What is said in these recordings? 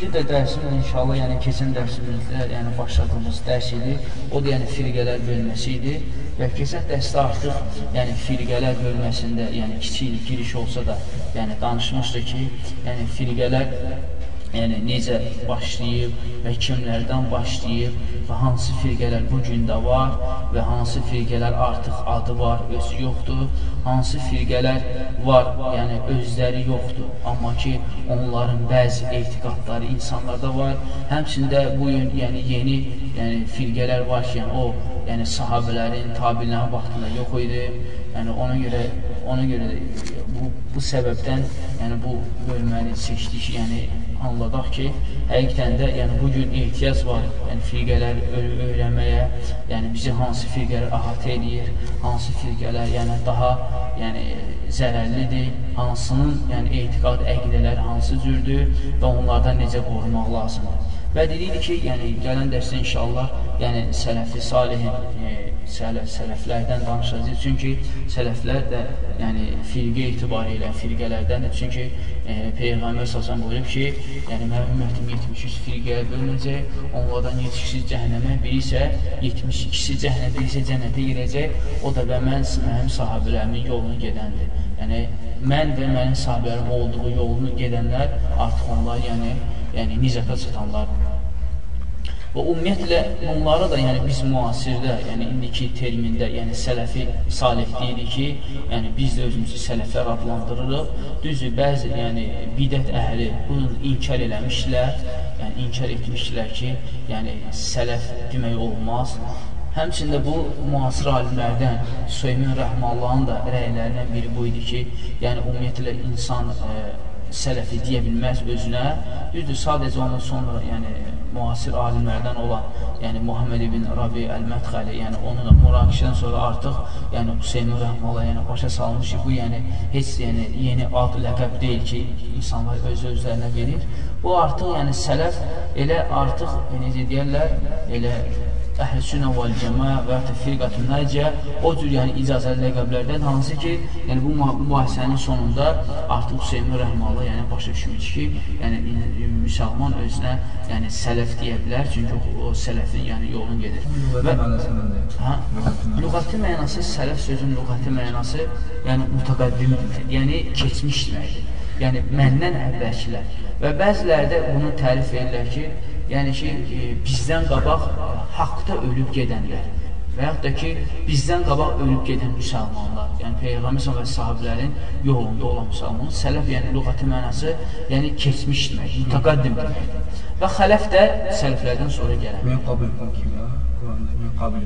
Bir də dərsimizdə inşallah, yəni keçən dərsimizdə, yəni başladığımız dərs idi. O da yəni firqələr bölməsi idi və keçən dərsdə artıq yəni firqələr bölməsində, yəni kiçik giriş olsa da, yəni danışmışdı ki, yəni firqələr yəni necə başlayıb və kimlərdən başlayıb və hansı firqələr bu gün də var və hansı firqələr artıq adı var, özü yoxdur, hansı firqələr var, yəni özləri yoxdur, amma ki onların bəzi etiqadları insanlarda var. Həmçində bu gün yəni yeni yəni firqələr var ki, yəni o yəni sahabələrin, tabilərin vaxtında yox idi. Yəni ona görə ona görə bu bu səbəbdən yəni bu bölməni seçdik, yəni anladaq ki, həqiqətən də yəni bu gün ehtiyac var, yəni firqələr öyrənməyə, yəni bizi hansı firqələr əhatə edir, hansı firqələr yəni daha yəni zərərlidir, hansının yəni etiqad əqidələri hansı cürdür və onlardan necə qorumaq lazımdır. Və dedik ki, yəni gələn dərsdə inşallah, yəni sələfi salihin e, sələf, sələflərdən danışacağıq. Çünki sələflər də yəni firqə etibarı ilə firqələrdəndir. Çünki e, Peyğəmbər səsən buyurub ki, yəni mənim ümmətim 73 firqəyə bölünəcək, onlardan 72-si cəhənnəmə, biri isə 72-si cəhənnəmə, biri isə cənnətə girəcək. O da və mən mənim sahabilərimin yolunu gedəndir. Yəni mən və mənim sahabilərim olduğu yolunu gedənlər artıq onlar yəni yəni nicata çatanlardır. Və ümumiyyətlə bunları da yəni biz müasirdə, yəni indiki termində, yəni sələfi salih deyirik ki, yəni biz də özümüzü sələflər adlandırırıq. Düzdür, bəzi yəni bidət əhli bunu inkar eləmişlər, yəni inkar etmişlər ki, yəni sələf demək olmaz. Həmçində bu müasir alimlərdən Söymin Rəhməllahın da rəylərindən biri bu idi ki, yəni ümumiyyətlə insan ə, sələfi deyə bilməz özünə. Düzdür, sadəcə ondan sonra yəni müasir alimlərdən olan, yəni Muhammed ibn Rabi Əl-Mədxəli, yəni onunla müraqişədən sonra artıq, yəni Hüseyin Rəhmələ, yəni başa salmış ki, bu yəni heç yəni yeni ad, ləqəb deyil ki, insanlar öz özlərinə verir. Bu artıq yəni sələf elə artıq necə deyirlər, elə əhl-sünnə vəl cəma və ya firqatun nəcə o cür yəni icazəli ləqəblərdən hansı ki, yəni bu mübahisənin sonunda artıq Hüseyin Rəhmalı yəni başa düşmüş ki, yəni müsəlman özünə yəni sələf deyə bilər, çünki o, o sələfin yəni yolun gedir. Nədir? Hə? Lüğəti mənası, sələf sözünün lüğəti mənası yəni mütəqəddim deməkdir, yəni keçmiş deməkdir. Yəni məndən əvvəlkilər. Və bəziləri də bunu tərif edirlər ki, yəni ki, e, bizdən qabaq haqda ölüb gedənlər və yaxud da ki, bizdən qabaq ölüb gedən müsəlmanlar, yəni Peyğəmbər və sahiblərin yolunda olan müsəlman, sələf, yəni lüğəti mənası, yəni keçmiş demək, mütəqaddim deməkdir. Və xələf də sələflərdən sonra gələn. Min qabl kimi, Quranda min qabl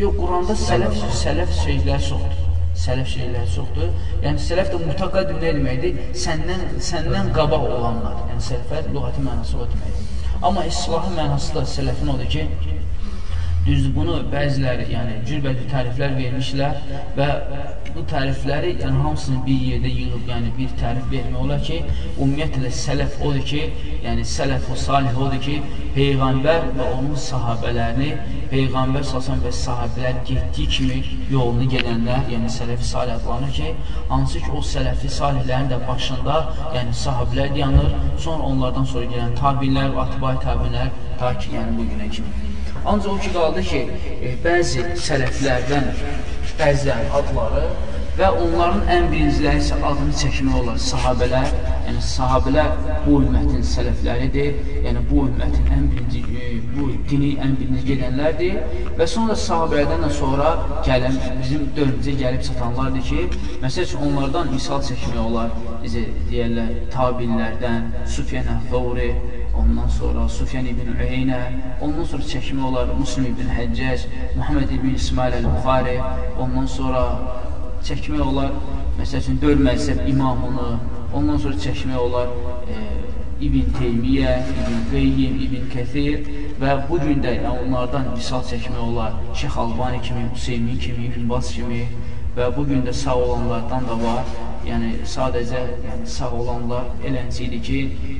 Yox, Quranda sələf, sələf şeylər çoxdur. Sələf şeylər çoxdur. Yəni sələf də mütəqaddim nə deməkdir? Səndən səndən qabaq olanlar. Yəni sələfə lüğəti mənası o deməkdir. Amma islahı mənası da sələfin odur ki, düzdür, bunu bəziləri, yəni cürbəcür təriflər vermişlər və bu tərifləri, yəni hamısını bir yerdə yığıb, yəni bir tərif vermək olar ki, ümumiyyətlə sələf odur ki, yəni sələf o salih odur ki, Peyğəmbər və onun sahabələrini, Peyğəmbər sasan və sahabələr getdiyi kimi yolunu gedənlər, yəni sələfi salih adlanır ki, hansı ki o sələfi salihlərin də başında, yəni sahabələr yanır, sonra onlardan sonra gələn tabinlər, atbay tabinlər, ta ki, yəni bu günə kimi. Ancaq o ki, qaldı ki, e, bəzi sələflərdən bəzilərin adları və onların ən birinciləri isə adını çəkmək olar sahabələr. Yəni sahabələr bu ümmətin sələfləridir. Yəni bu ümmətin ən birinci e, bu dini ən birinci gedənlərdir və sonra sahabələrdən də sonra gələn bizim dövrümüzə gəlib çatanlardır ki, məsəl üçün onlardan misal çəkmək olar. Necə deyirlər, tabinlərdən Sufyan Əl-Thawri, ondan sonra Sufyan ibn Üyeynə, ondan sonra çəkmək olar Muslim ibn Həccac, Muhammed ibn İsmail Əl-Buxari, ondan sonra çəkmək olar, məsəl üçün, dörd məzhəb imamını, ondan sonra çəkmək olar e, İbn Teymiyyə, İbn Qeyyim, İbn Kəthir və bu gün də yəni, onlardan misal çəkmək olar Şeyx Albani kimi, Hüseymin kimi, İbn Bas kimi və bu gün də sağ olanlardan da var. Yəni sadəcə yəni, sağ olanlar eləncə ki,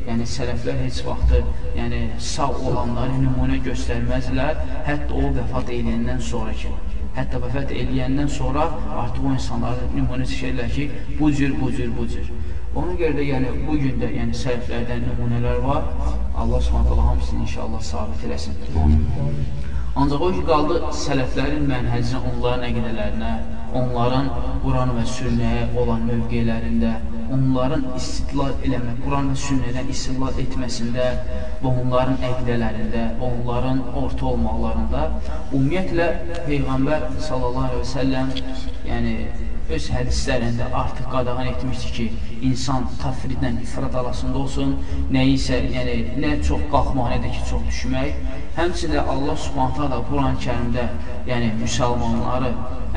yəni sələflər heç vaxtı yəni sağ olanları nümunə göstərməzlər, hətta o vəfat edəndən sonra ki. Hətta vəfat eləyəndən sonra artıq o insanları nümunə çəkirlər ki, bu cür, bu cür, bu cür. Ona görə də yəni bu gün də yəni sələflərdən nümunələr var. Allah Subhanahu hamısını inşallah sabit eləsin. Ancaq o ki qaldı sələflərin mənhəcinə, onların əqidələrinə, onların Quran və sünnəyə olan mövqelərində, onların istidlal eləmək, Quran və sünnədən istidlal etməsində və onların əqidələrində və onların orta olmaqlarında ümumiyyətlə Peyğəmbər sallallahu aleyhi və səlləm yəni öz hədislərində artıq qadağan etmişdir ki, insan tafridlə ifrat arasında olsun, nəyisə, yəni nə çox qalxmaq, nə də ki, çox düşmək. Həmçində Allah Subhanahu da Quran-ı Kərimdə, yəni müsəlmanları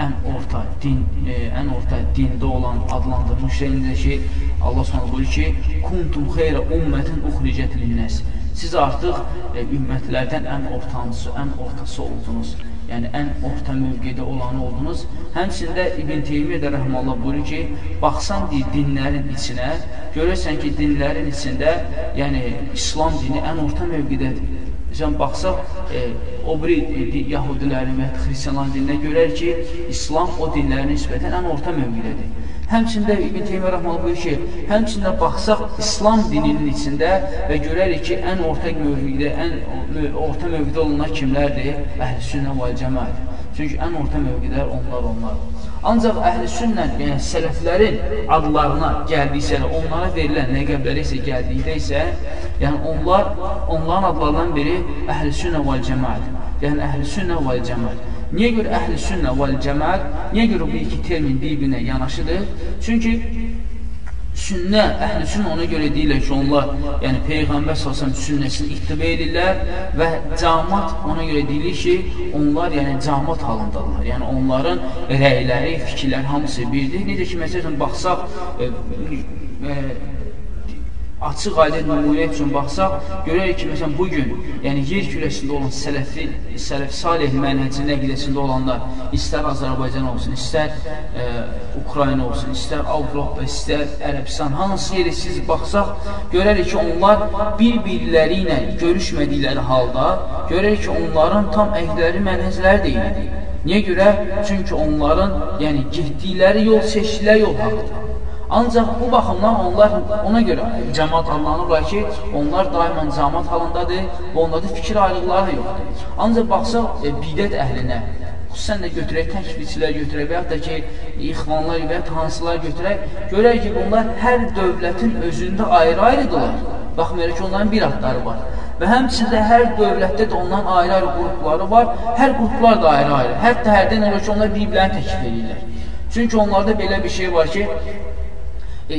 ən orta din, e, ən orta dində olan adlandırmış şeyində ki, Allah Subhanahu buyurur ki, kuntum xeyra ummətin uxricət linnəs. Siz artıq e, ümmətlərdən ən ortancısı, ən ortası oldunuz yəni ən orta mövqedə olanı oldunuz. Həmçində İbn Teymiyyə də rəhməllah buyurur ki, baxsan deyir, dinlərin içinə, görürsən ki, dinlərin içində, yəni İslam dini ən orta mövqedədir. Sən baxsaq, e, o biri e, yahudilərin və xristiyanların dininə görər ki, İslam o dinlərin nisbətən ən orta mövqedədir. Həmçində İbn Teymiyyə rəhməhullah buyurur ki, həmçində baxsaq İslam dininin içində və görərik ki, ən orta mövqedə, ən orta mövqedə olanlar kimlərdir? Əhlüsünnə və cəmaət. Çünki ən orta mövqedələr onlar onlar. Ancaq əhlüsünnə, yəni sələflərin adlarına gəldiksə, onlara verilən ləqəbləri isə gəldikdə isə, yəni onlar onların adlarından biri əhlüsünnə və cəmaət. Yəni əhlüsünnə və cəmaət. Niyə görə əhl-i sünnə vəl cəməət, niyə görə bu iki termin bir-birinə yanaşıdır? Çünki sünnə, əhl-i sünnə ona görə deyirlər ki, onlar, yəni Peyğəmbər s.ə.v sünnəsini ittibə edirlər və camat ona görə deyilir ki, onlar yəni camat halındalar. Yəni onların rəyləri, fikirlər hamısı birdir. Necə ki, məsələn, baxsaq, e, e, açıq aydın nümunə üçün baxsaq, görərik ki, məsələn, bugün, yəni yer kürəsində olan sələfi, sələf salih mənhəcin əqidəsində olanlar, istər Azərbaycan olsun, istər e, Ukrayna olsun, istər Avropa, istər Ərəbistan, hansı yeri siz baxsaq, görərik ki, onlar bir-birləri ilə görüşmədikləri halda, görərik ki, onların tam əqdələri mənhəcləri deyildir. Niyə görə? Çünki onların, yəni, getdikləri yol, seçdikləri yol haqdır. Ancaq bu baxımdan onlar ona görə cəmat adlanırlar ki, onlar daimən cəmat halındadır və onlarda fikir ayrılıqları yoxdur. Ancaq baxsaq e, bidət əhlinə, xüsusən də götürək təkbirçilər götürək və yaxud da ki, ixvanlar və yaxud hansılar götürək, görək ki, bunlar hər dövlətin özündə ayrı-ayrıdırlar. Baxmayaraq ki, onların bir adları var. Və həmçində hər dövlətdə də ondan ayrı-ayrı qrupları var, hər qruplar da ayrı-ayrı. Hətta hərdən olur ki, onlar bir-birini təklif edirlər. Çünki onlarda belə bir şey var ki, e,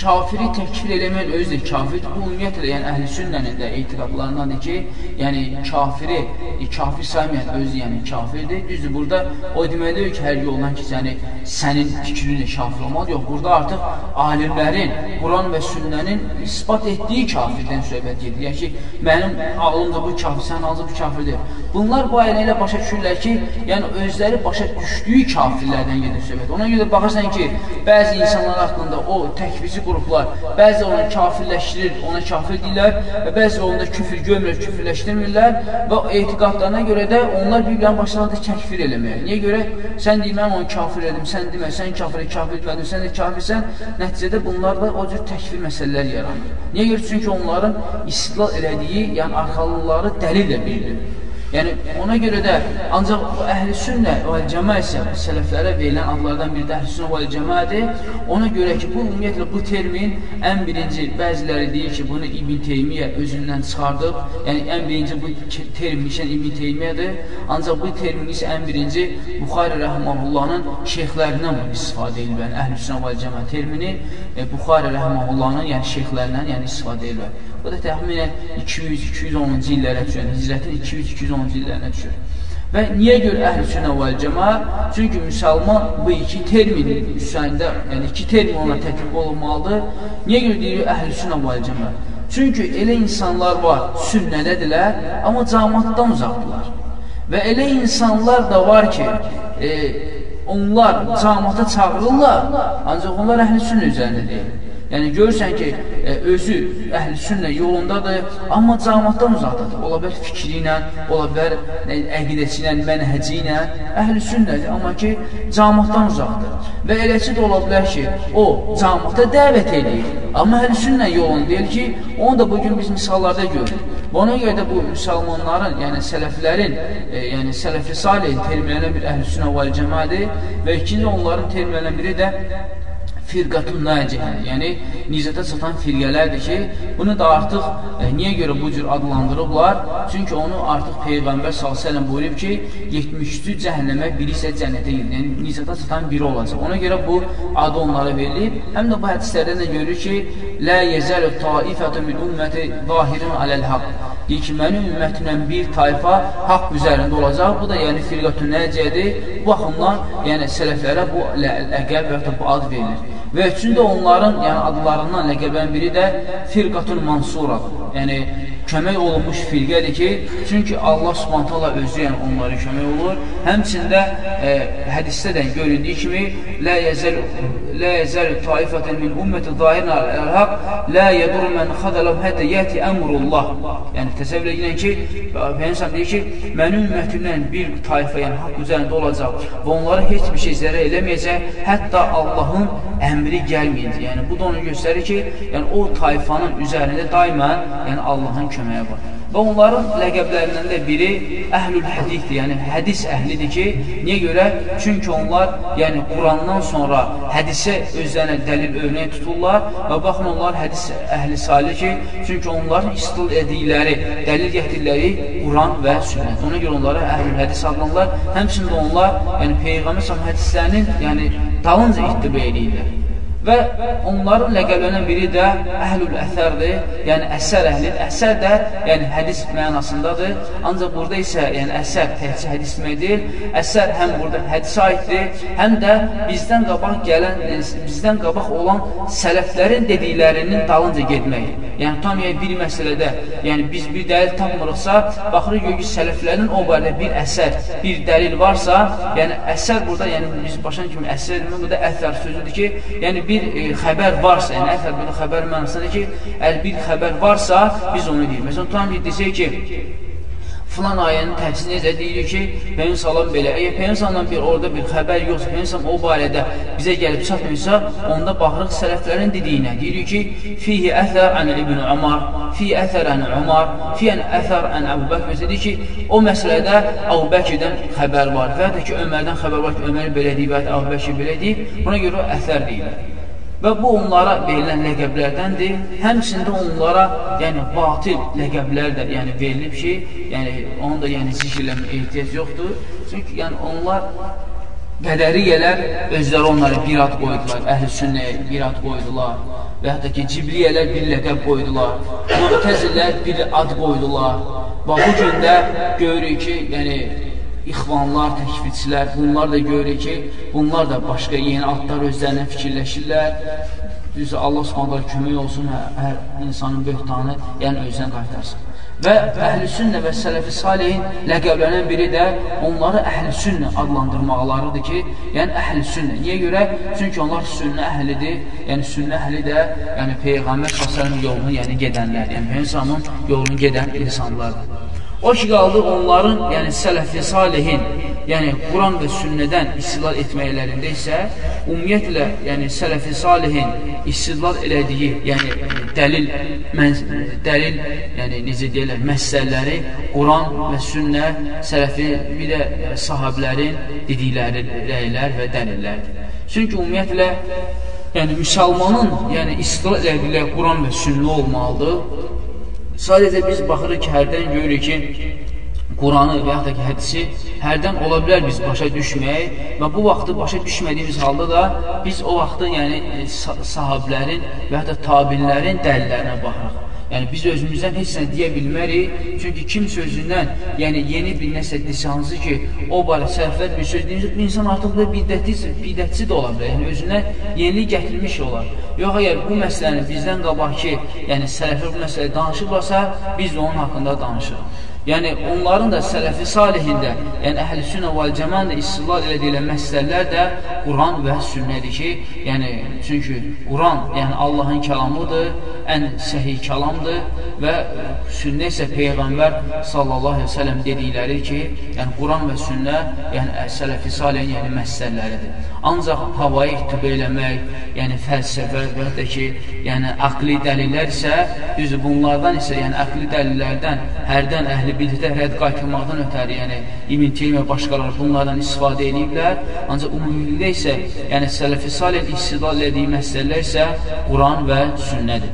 kafiri təkfir eləmək özü də kafir. Bu ümumiyyətlə yəni əhl-i sünnənin də etiqadlarındandır ki, yəni kafiri e, kafir saymayan özü yəni kafirdir. Düzdür, burada o demək deyil ki, hər yoldan ki, yəni sənin fikrinlə kafir olmalı. Yox, burada artıq alimlərin Quran və sünnənin isbat etdiyi kafirdən söhbət gedir. Yəni ki, mənim ağlımda bu kafir, sənin ağzı bu kafirdir. Bunlar bu ayəni ilə başa düşürlər ki, yəni özləri başa düşdüyü kafirlərdən gedir söhbət. Ona görə baxırsan ki, bəzi insanlar haqqında o təkvizci qruplar bəzi onu kafirləşdirir, ona kafir deyirlər və bəzi onda küfür görmür, küfürləşdirmirlər və etiqadlarına görə də onlar bir-birinin başlarında təkfir eləməyə. Niyə görə? Sən deyir, mən onu kafir edim, sən demə, sən kafir, kafir etmədin, sən də kafirsən. Nəticədə bunlarla o cür təkfir məsələlər yaranır. Niyə görə? Çünki onların istilal elədiyi, yəni arxalıqları dəlillə biridir. Yəni ona görə də ancaq əhl-i sünnə və cəma isə sələflərə verilən adlardan biri də əhl-i sünnə və cəmadır. Ona görə ki, bu ümumiyyətlə bu termin ən birinci bəziləri deyir ki, bunu İbn Teymiyyə özündən çıxardıb. Yəni ən birinci bu termin işən İbn Teymiyyədir. Ancaq bu termin isə ən birinci Buxari rəhməhullahın şeyxlərindən istifadə edilən əhl-i sünnə və cəma termini e, Buxari rəhməhullahın yəni şeyxlərindən yəni istifadə edilən. Bu da təxminən 200-210-cu illərə düşür. Hicrətin 200-210-cu illərinə düşür. Və niyə görə əhl-i sünnə və cəma? Çünki müsəlman bu iki termin üstəndə, yəni iki termin ona tətbiq olunmalıdır. Niyə görə deyir əhl-i sünnə və cəma? Çünki elə insanlar var, sünnədədirlər, amma cəmatdan uzaqdırlar. Və elə insanlar da var ki, e, onlar cəmata çağırırlar, ancaq onlar əhl-i sünnə üzərində deyil. Yəni görürsən ki, e, özü əhl-i sünnə yolundadır, amma cəmaatdan uzaqdadır. Ola bilər fikri ilə, ola bilər əqidəsi ilə, mənhəci ilə əhl-i sünnədir, amma ki, cəmaatdan uzaqdır. Və eləçi də ola bilər ki, o cəmaata dəvət edir, amma əhl-i sünnə yolunu deyir ki, onu da bugün biz misallarda görürük. Ona görə də bu müsəlmanların, yəni sələflərin, e, yəni sələfi salih terminlənən bir əhl-i sünnə vəl cəmaədir və ikinci onların terminlənən biri də firqatun nəcihə, yəni nicətə çatan firqələrdir ki, bunu da artıq e, niyə görə bu cür adlandırıblar? Çünki onu artıq Peyğəmbər s.ə.v buyurub ki, 73 cəhənnəmə, biri isə cənnətə girir. Yəni, nicətə çatan biri olacaq. Ona görə bu adı onlara verilib. Həm də bu hədislərdən də görür ki, Lə yezəl taifətü min ümməti zahirin aləl haqq. Deyir ki, mənim ümmətimdən bir tayfa haqq üzərində olacaq. Bu da yəni firqatun nəcədir. Bu baxımdan yəni sələflərə bu əqəb və ya bu ad verilir. Və üçüncü də onların, yəni adlarından ləqəbən biri də Firqatul Mansuradır. Yəni kömək olunmuş firqədir ki, çünki Allah Subhanahu özü yəni onlara kömək olur. Həmçində e, hədisdə də göründüyü kimi la yezəl la yezəl taifatan min ummati zahirin al-haq la yadur men khadalam hatta yati amrullah. Yəni təsəvvür edin ki, Peyğəmbər deyir ki, mənim ümmətimdən bir tayfa, yəni haqq üzərində olacaq və onlara heç bir şey zərər eləməyəcək, hətta Allahın əmri gəlməyincə. Yəni bu da onu göstərir ki, yəni o tayfanın üzərində daimən yəni Allahın köməyi var. Və onların ləqəblərindən də biri əhlül hədithdir, yəni hədis əhlidir ki, niyə görə? Çünki onlar yəni Qurandan sonra hədisə özlərinə dəlil örnək tuturlar və baxın onlar hədis əhli salih ki, çünki onların istil edikləri, dəlil gətirirləri Quran və sünnət. Ona görə onlara əhlül hədis adlanırlar. Həmçində onlar yəni Peyğəmbər hədislərinin yəni dalınca ittiba edirlər. Və onların ləqəblənən biri də əhlül əsərdir, yəni əsər əhli. Əsər də yəni hədis mənasındadır. Ancaq burada isə yəni əsər təhcə hədis demək deyil. Əsər həm burada hədisə aiddir, həm də bizdən qabaq gələn, bizdən qabaq olan sələflərin dediklərinin dalınca getmək. Yəni tam yəni bir məsələdə, yəni biz bir dəlil tapmırıqsa, baxırıq ki, sələflərin o barədə bir əsər, bir dəlil varsa, yəni əsər burada, yəni biz başan kimi əsər burada əsər sözüdür ki, yəni bir e, xəbər varsa, yəni bir xəbər mənasında ki, əgər bir xəbər varsa, biz onu deyik. Məsələn, tutam ki, desək ki, filan ayənin təfsiri necə deyilir ki, Peyyəm salam belə, əgər salam bir orada bir xəbər yoxsa, salam o barədə bizə gəlib çatmıyorsa, onda baxırıq sələflərin dediyinə. Deyilir ki, fihi əthər ən İbn Umar, fi əthər ən Umar, fi ən əthər ən Əbu Bəkr. Məsələn, deyir ki, o məsələdə Əbu Bəkirdən xəbər var və ya ki, Ömərdən xəbər var ki, Ömər belə deyib Əbu Bəkir belə deyib, buna görə əthər deyilir. Və bu onlara verilən ləqəblərdəndir. Həmçində onlara, yəni batil ləqəblər də yəni verilib ki, yəni onu da yəni zikirləmə ehtiyac yoxdur. Çünki yəni onlar qədəriyələr özləri onlara bir ad qoydular, əhl-i sünnəyə bir ad qoydular və hətta ki, cibriyələr bir ləqəb qoydular, mühtəzilər bir ad qoydular və bu gündə görürük ki, yəni ixvanlar, təkfirçilər, bunlar da görür ki, bunlar da başqa yeni adlar özlərinə fikirləşirlər. Düzü, Allah subhanələ kömək olsun, hər, hər insanın böhtanı, yəni özünə qaytarsın. Və əhl-i sünnə və sələfi salihin ləqəblənən biri də onları əhl-i sünnə adlandırmaqlarıdır ki, yəni əhl-i sünnə. Niyə görə? Çünki onlar sünnə əhlidir, yəni sünnə əhli də yəni Peyğəmbər s.ə.v yolunu yəni gedənlər, yəni Peyğəmbərin yolunu gedən insanlardır. O ki, qaldı onların, yəni sələfi salihin, yəni Quran və sünnədən istidlal etməklərində isə ümumiyyətlə, yəni sələfi salihin istidlal elədiyi, yəni dəlil, mən, dəlil, yəni necə deyirlər, məsələləri Quran və sünnə, sələfi, bir də sahablərin dedikləri rəylər və dəlillərdir. Çünki ümumiyyətlə, yəni müsəlmanın, yəni istidlal elədiyi Quran və sünnə olmalıdır Sadəcə biz baxırıq ki, hərdən görürük ki, Quranı və yaxud da ki, hədisi hərdən ola bilər biz başa düşməyək və bu vaxtı başa düşmədiyimiz halda da biz o vaxtı yəni sahablərin və yaxud da tabinlərin dəlillərinə baxırıq. Yəni biz özümüzdən heç nə deyə bilmərik. Çünki kim sözündən, yəni yeni bir nəsə desə hansı ki, o barə səhvlər bir söz deyir, insan artıq da bidətçi, bidətçi də ola bilər. Yəni özündən yenilik gətirmiş olar. Yox, əgər bu məsələni bizdən qabaq ki, yəni sələflər bu məsələyə danışıblarsa, biz də onun haqqında danışırıq. Yəni, onların da sələfi salihində, yəni əhl-i sünnə və cəman da istilal elədiklə məsələlər də Quran və sünnədir ki, yəni, çünki Quran, yəni Allahın kəlamıdır, ən səhih kəlamdır və sünnə isə Peyğəmbər sallallahu aleyhi ve sellem dedikləri ki, yəni Quran və sünnə, yəni sələfi salihin, yəni məsələləridir. Ancaq havayı ittibə eləmək, yəni fəlsəfə və da ki, yəni aqli dəlillər isə, düz bunlardan isə, yəni aqli dəlillərdən hərdən əhli bidətə rədd qaytılmaqdan ötəri, yəni İbn Teymiyyə başqaları bunlardan istifadə ediblər. Ancaq ümumilikdə isə, yəni sələfi salih istidal etdiyi məsələlər isə Quran və sünnədir.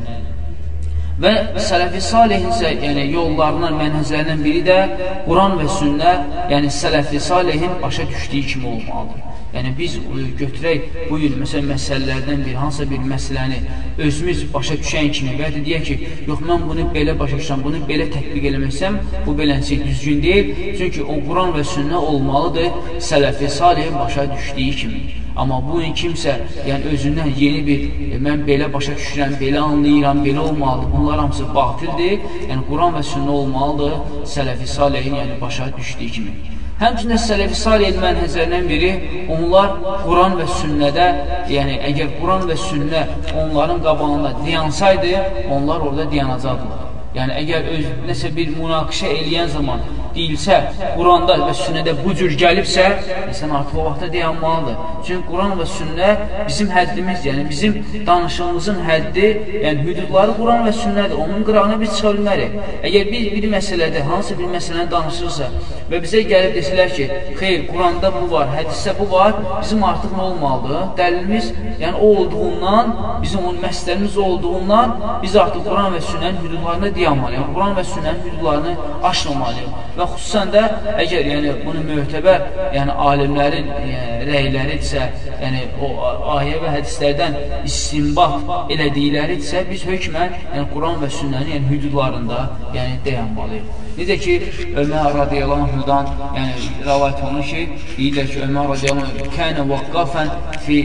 Və sələfi salihin isə yəni, yollarından, mənhəzlərindən biri də Quran və sünnə, yəni sələfi salihin başa düşdüyü kimi olmalıdır. Yəni biz e, götürək bu il məsələn məsələlərdən bir hansısa bir məsələni özümüz başa düşən kimi və ya deyək ki, yox mən bunu belə başa düşürəm, bunu belə tətbiq eləməsəm, bu beləncə düzgün deyil. Çünki o Quran və sünnə olmalıdır sələfi salihin başa düşdüyü kimi. Amma bu gün kimsə, yəni özündən yeni bir, e, mən belə başa düşürəm, belə anlayıram, belə olmalıdır. Bunlar hamısı batildir. Yəni Quran və sünnə olmalıdır sələfi salihin, yəni başa düşdüyü kimi. Həmçinin Sələfi Salih mənhəzərindən biri, onlar Quran və sünnədə, yəni əgər Quran və sünnə onların qabağında diyansaydı, onlar orada diyanacaqdılar. Yəni əgər öz nəsə bir münaqişə eləyən zaman deyilsə, Quranda və sünnədə bu cür gəlibsə, insan artıq o vaxtda dayanmalıdır. Çünki Quran və sünnə bizim həddimiz, yəni bizim danışığımızın həddi, yəni hüdudları Quran və sünnədir. Onun qırağına biz çıxa bilmərik. Əgər biz bir məsələdə, hansı bir məsələni danışırsa və bizə gəlib desələr ki, xeyr, Quranda bu var, hədisdə bu var, bizim artıq nə olmalıdır? Dəlilimiz, yəni o olduğundan, bizim onun məsələmiz olduğundan biz artıq Quran və sünnənin hüdudlarında dayanmalıyıq. Quran və sünnənin hüdudlarını aşmamalıyıq. Və xüsusən də əgər yəni bunu möhtəbər, yəni alimlərin yəni, rəyləridirsə, yəni o ayə və hədislərdən istinbat elədikləridirsə, biz hökmən yəni Quran və sünnənin yəni hüdudlarında yəni dayanmalıyıq. Necə ki, Ömər radiyallahu anhudan, yəni rəvayət olunur ki, deyirlər ki, Ömər radiyallahu anhu kənə vaqqafən fi,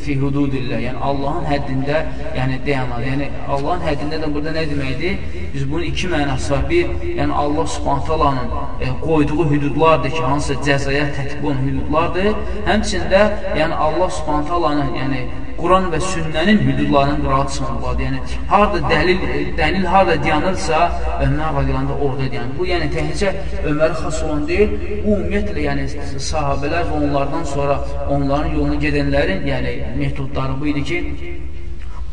fi hududillah, yəni Allahın həddində yəni dayanmalı. Yəni Allahın həddində də burada nə deməkdir? Biz bunun iki mənası var. Bir, yəni Allah subhanət alanın e, qoyduğu hüdudlardır ki, hansısa cəzaya tətbiq olunan hüdudlardır. Həmçində, yəni Allah Subhanahu taalanın, yəni Quran və sünnənin hüdudlarının qırağıtısını olmalıdır. Yəni, harada dəlil, dəlil harada dayanırsa, Ömər radiyalanda orada dayanır. Bu, yəni, təhlicə Ömərə xas olan deyil, ümumiyyətlə, yəni, sahabələr və onlardan sonra onların yolunu gedənlərin, yəni, metodları bu idi ki,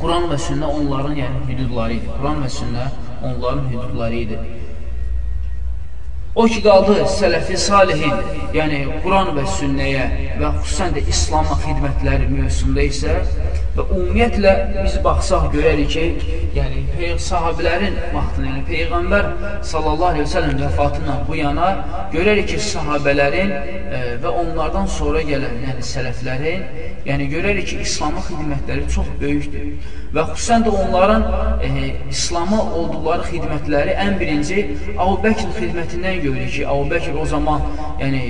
Quran və sünnə onların, yəni, hüdudları idi. Quran və sünnə onların hüdudları idi. O ki, qaldı sələfi salihin, yəni Quran və sünnəyə və xüsusən də İslama xidmətləri mövzusunda isə və ümumiyyətlə biz baxsaq görərik ki, yəni sahabilərin vaxtında, yəni Peyğəmbər sallallahu aleyhi ve sellem vəfatından bu yana görərik ki, sahabələrin e, və onlardan sonra gələn, yəni sələflərin, yəni görərik ki, İslama xidmətləri çox böyükdür. Və xüsusən də onların e, İslama olduqları xidmətləri ən birinci Əbu Bəkr xidmətindən görürük ki, Əbu Bəkr o zaman yəni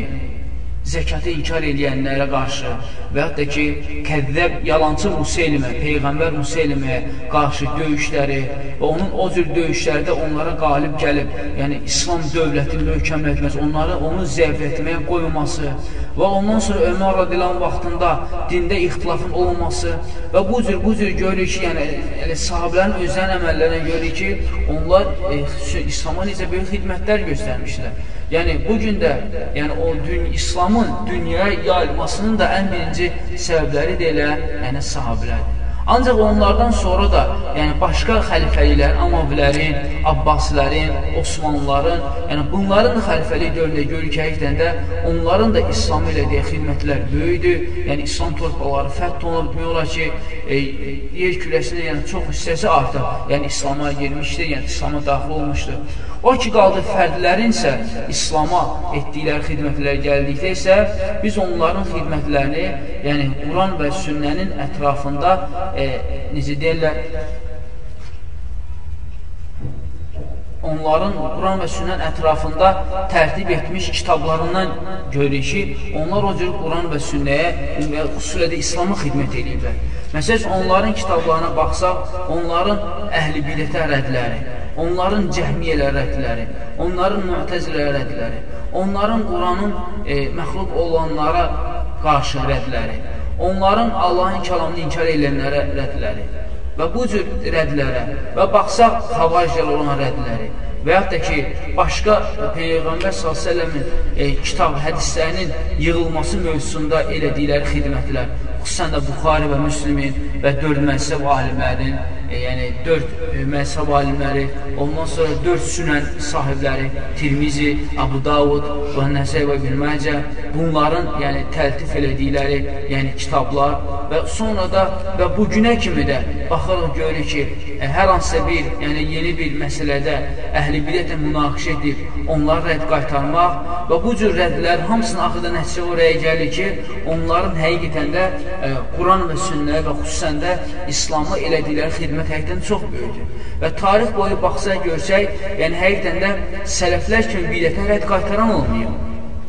zəkatı inkar edənlərə qarşı və hətta ki, kəzzəb, yalancı Museylimə, Peyğəmbər Museyliməyə qarşı döyüşləri və onun o cür döyüşlərdə onlara qalib gəlib, yəni İslam dövlətini möhkəmlətməsi, onları onu zəif etməyə qoymaması və ondan sonra Ömər radilan vaxtında dində ixtilafın olması və bu cür, bu cür görürük ki, yəni, yəni sahabələrin özlərin əməllərinə görürük ki, onlar e, İslama necə böyük xidmətlər göstərmişlər. Yəni, bugün də yəni, o dün, İslamın dünyaya yayılmasının da ən birinci səbəbləri də elə yəni, sahabilərdir. Ancaq onlardan sonra da, yəni başqa xəlifəliklərin, Amavilərin, Abbasilərin, Osmanlıların, yəni bunların da xəlifəlik dövründə görürük həqiqdən də onların da İslam ilə deyə xidmətlər böyüdür. Yəni İslam torpaqları fəth olunub demək olar ki, e, yer kürəsində yəni çox hissəsi artıq, yəni İslama girmişdir, yəni İslama daxil olmuşdur. O ki, qaldı fərdlərin isə İslama etdikləri xidmətlər gəldikdə isə biz onların xidmətlərini, yəni Quran və sünnənin ətrafında, e, necə deyirlər, onların Quran və sünnən ətrafında tərtib etmiş kitablarından görürük ki, onlar o cür Quran və sünnəyə xüsusilə də İslama xidmət edirlər. Məsələn, onların kitablarına baxsaq, onların əhl-i bidətə rədləri, onların cəhmiyyələ rədləri, onların müətəzilə rədləri, onların Quranın e, məxluq olanlara qarşı rədləri, onların Allahın kəlamını inkar edənlərə rədləri və bu cür rədlərə və baxsaq xavaricəl olan rədləri və yaxud da ki, başqa Peyğəmbər s.ə.v-in e, kitab, hədislərinin yığılması mövzusunda elədikləri xidmətlər, xüsusən də Buxari və Müslümin və dörd məzhəb alimlərin, e, yəni dörd e, məzhəb alimləri, ondan sonra dörd sünən sahibləri, Tirmizi, Abu Davud və Nəsəy və İbn Məcə, bunların yəni təltif elədikləri, yəni kitablar və sonra da və bu günə kimi də baxarıq görürük ki, e, hər hansısa bir, yəni yeni bir məsələdə əhl-i bidətlə münaqişə edib, onları rədd qaytarmaq və bu cür rəddlər hamısının axıda nəticə oraya gəlir ki, onların həqiqətən də e, Quran və sünnə və xüsusən də İslam'a elədikləri xidmət həqiqətən çox böyükdür. Və tarix boyu baxsaq, görsək, yəni həqiqətən də sələflər kimi bidətə rədd qaytaran olmuyor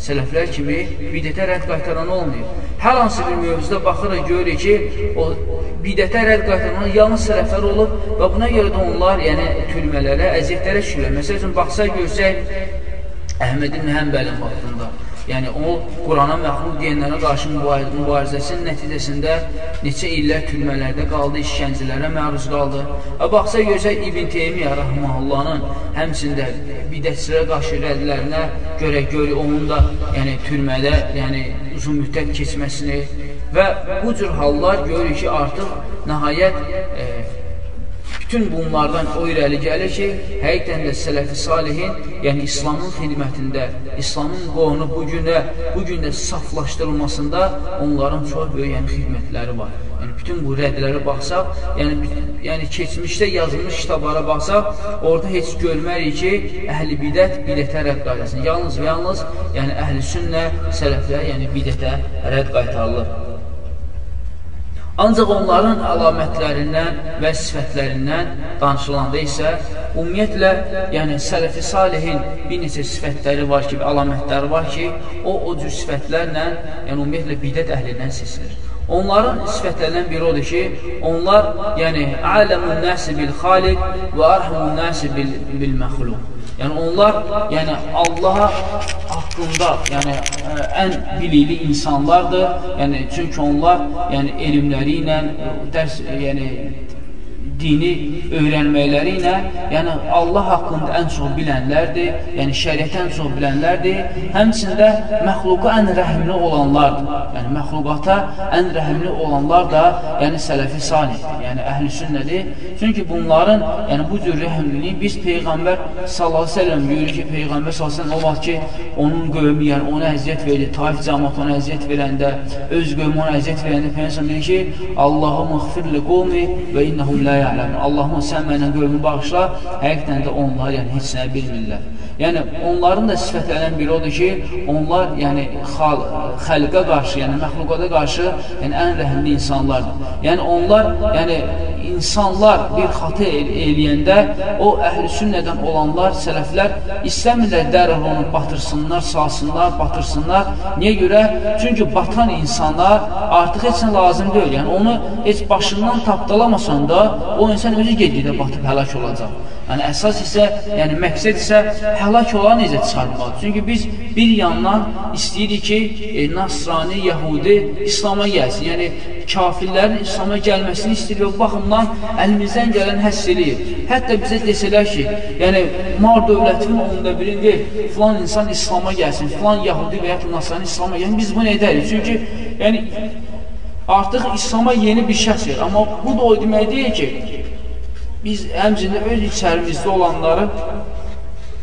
sələflər kimi bidətə rədd qaytaran olmuyor. Hər hansı bir mövzuda baxırıq, görürük ki, o bidətə rədd qaytaran yalnız sələflər olub və buna görə də onlar yəni, türmələrə, əziyyətlərə şükürlər. Məsəl üçün, baxsaq, görsək, Əhməd ibn Həmbəlin vaxtında Yəni o Qurana məxluq deyənlərə qarşı mübarizəsinin nəticəsində neçə illər türmələrdə qaldı, işgəncələrə məruz qaldı. Və baxsa görsək İbn Teymiyyə rəhməhullahın həmçində bidətçilərə qarşı rədlərinə görə görür onun da yəni türmədə yəni uzun müddət keçməsini və bu cür hallar görür ki, artıq nəhayət e, Bütün bunlardan o irəli gəlir ki, həqiqdən də sələfi salihin, yəni İslamın xidmətində, İslamın qoğunu bu gündə, bu gündə saflaşdırılmasında onların çox böyük yəni, xidmətləri var. Yəni, bütün bu rədlərə baxsaq, yəni, yəni keçmişdə yazılmış kitablara baxsaq, orada heç görmərik ki, əhl-i bidət bidətə rədd qaytasın. Yalnız və yalnız yəni, əhl-i sünnə, sələflər, yəni bidətə rədd qaytarılır. Ancaq onların əlamətlərindən və sifətlərindən danışılanda isə ümumiyyətlə, yəni sələfi salihin bir neçə sifətləri var ki, əlamətləri var ki, o, o cür sifətlərlə, yəni ümumiyyətlə bidət əhlindən seçilir. Onların sifətlərindən biri odur ki, onlar, yəni, aləmun nəsi bil xaliq və arhamun nəsi bil, bil məxluq. Yəni onlar, yəni Allaha haqqında, yəni ən bilikli insanlardır. Yəni çünki onlar, yəni elmləri ilə dərs, yəni dini öyrənməkləri ilə, yəni Allah haqqında ən çox bilənlərdir, yəni şəriətə ən çox bilənlərdir, həmçində məxluqa ən rəhimli olanlardır. Yəni məxluqata ən rəhimli olanlar da, yəni sələfi salihdir, yəni əhl-i sünnədir. Çünki bunların, yəni bu cür rəhimliliyi biz Peyğəmbər sallallahu əleyhi və səlləm görürük ki, Peyğəmbər sallallahu əleyhi o vaxt ki, onun qövmü, yəni ona əziyyət verir, Taif cəmaatı ona əziyyət verəndə, öz qövmü ona əziyyət verəndə Peyğəmbər deyir ki, Allahumma ighfir li qawmi və innahum la ya'lamun. Allahumma sən mənə qövmü bağışla, həqiqətən də onlar yəni heç nə bilmirlər. Yəni onların da sifətlərindən biri odur ki, onlar yəni xal xəlqə qarşı, yəni məxluqata qarşı yəni ən rəhimli insanlardır. Yəni onlar yəni insanlar bir xatı el eləyəndə o əhl-i sünnədən olanlar, sələflər istəmirlər dərhal onu batırsınlar, salsınlar, batırsınlar. Niyə görə? Çünki batan insanlar artıq heç nə lazım deyil. Yəni onu heç başından tapdalamasan da o insan özü gedikdə batıb həlak olacaq. Yəni əsas isə, yəni məqsəd isə həlak olan necə çıxartmaq. Çünki biz bir yandan istəyirik ki, e, Nasrani, Yahudi İslama gəlsin. Yəni kafirlərin İslama gəlməsini istəyir və bu baxımdan əlimizdən gələn həss eləyir. Hətta bizə desələr ki, yəni mar dövlətinin onda birində filan insan İslama gəlsin, filan Yahudi və ya Nasrani İslama gəlsin, biz bunu edərik. Çünki yəni artıq İslama yeni bir şəxs verir. Amma bu da o demək deyil ki, biz həmçində öz içərimizdə olanları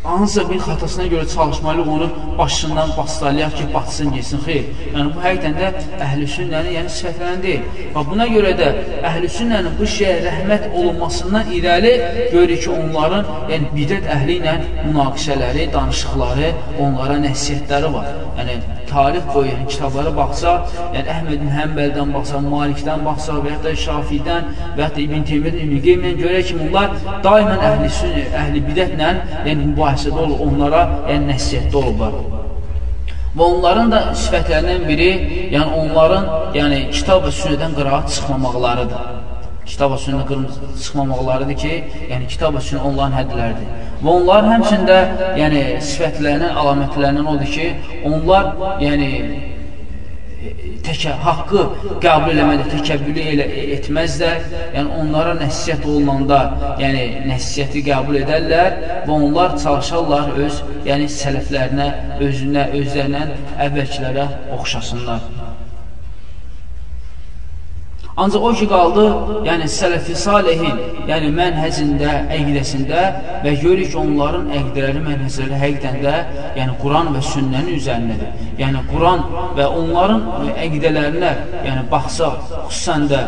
hansısa bir xatasına görə çalışmalıyıq onu başından basdalayaq ki, batsın, geçsin, xeyr. Yəni, bu həqiqdən də əhl-i sünnənin yəni, sifətlənən deyil. Və buna görə də əhl-i sünnənin bu şeyə rəhmət olunmasından irəli görürük ki, onların yəni, bidət əhli ilə münaqişələri, danışıqları, onlara nəsiyyətləri var. Yəni, tarix boyu yəni, kitablara baxsaq, yəni Əhmədin Həmbəldən baxsaq, Malikdən baxsaq və ya da Şafidən və ya da İbn Teymiyyə, İbn Qeymdən görək ki, bunlar daimən əhli, sünni, əhli bidətlə yəni, mübahisədə olur, onlara yəni, nəsiyyətdə olublar. Və onların da sifətlərindən biri, yəni onların yəni, kitab və sünnədən qıraat çıxmamaqlarıdır Kitaba sünnə qırmızı çıxmamaqlarıdır ki, yəni kitaba sünnə onların həddiləridir. Və onlar həmçində yəni sifətlərindən, əlamətlərindən odur ki, onlar yəni təkə, haqqı qəbul eləmədə təkəbbülü elə, etməzlər. Yəni onlara nəsihət olunanda, yəni nəsihəti qəbul edərlər və onlar çalışarlar öz, yəni sələflərinə, özünə, özlərinə əvvəlkilərə oxşasınlar. Ancaq o ki qaldı, yəni sələfi salihin, yəni mənhəzində, əqidəsində və görürük ki, onların əqidələri, mənhəzləri həqiqdən də yəni Quran və sünnənin üzərindədir. Yəni Quran və onların əqidələrinə yəni baxsaq, xüsusən də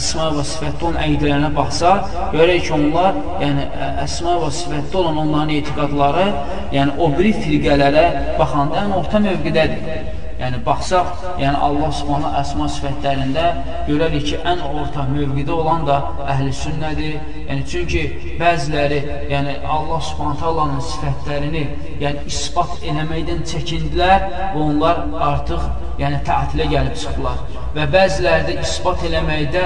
əsma və sifətdə olan əqidələrinə baxsaq, görək ki, onlar yəni əsma və sifətdə olan onların etiqadları, yəni o biri firqələrə baxanda ən orta mövqidədir. Yəni, baxsaq, yəni Allah subhanə əsma sifətlərində görərik ki, ən orta mövqidə olan da əhl-i sünnədir. Yəni, çünki bəziləri yəni, Allah subhanə Allahın sifətlərini yəni, ispat eləməkdən çəkindilər və onlar artıq yəni, tətilə gəlib çıxdılar. Və bəziləri də ispat eləməkdə